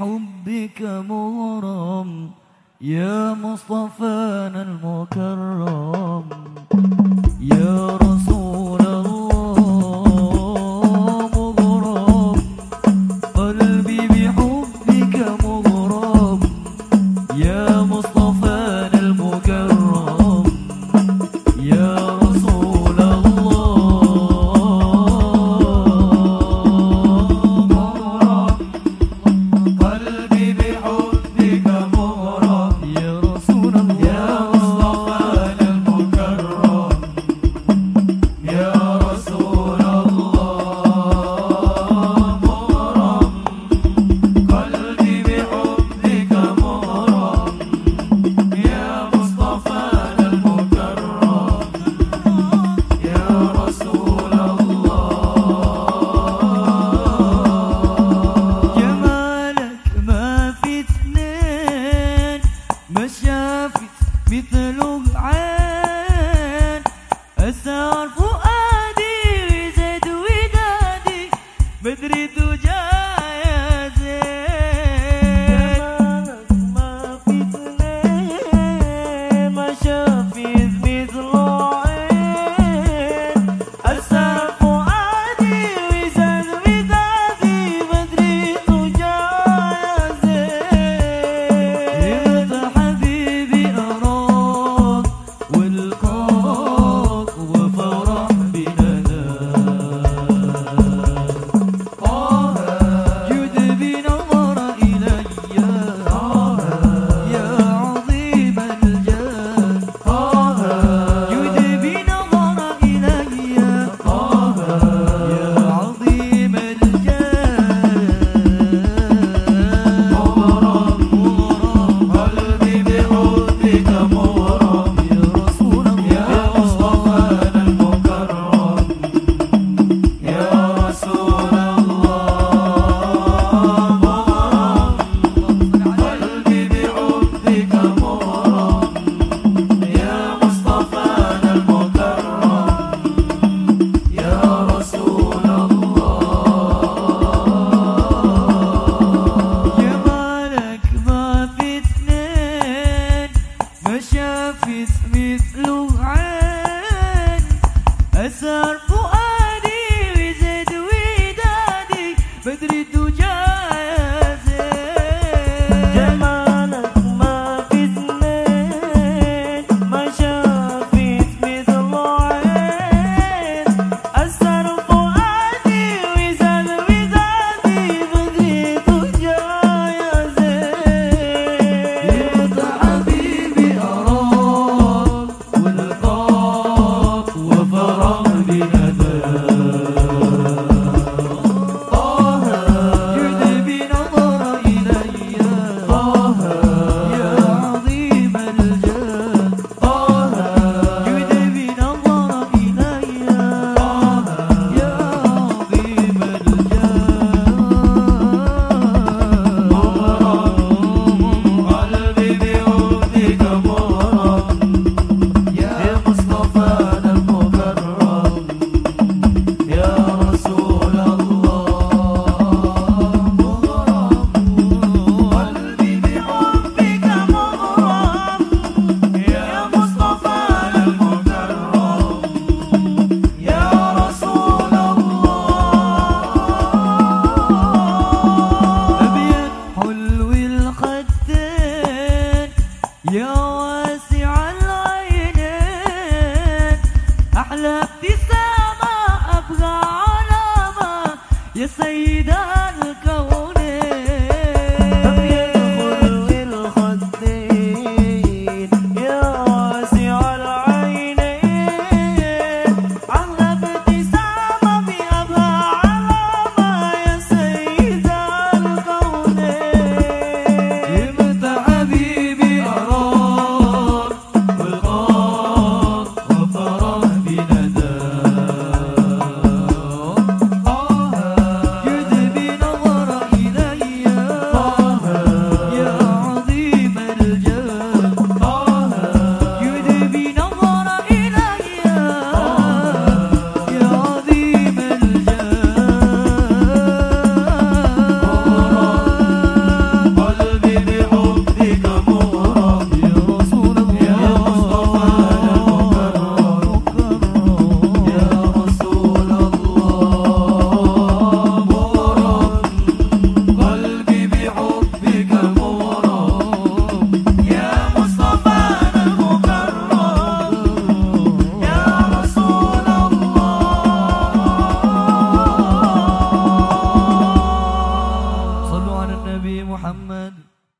حبك مغرم يا مصطفانا المكرم. بدري دجا فشافت مثله عين أثر ابتسامة أبغى علامة. يا سيدة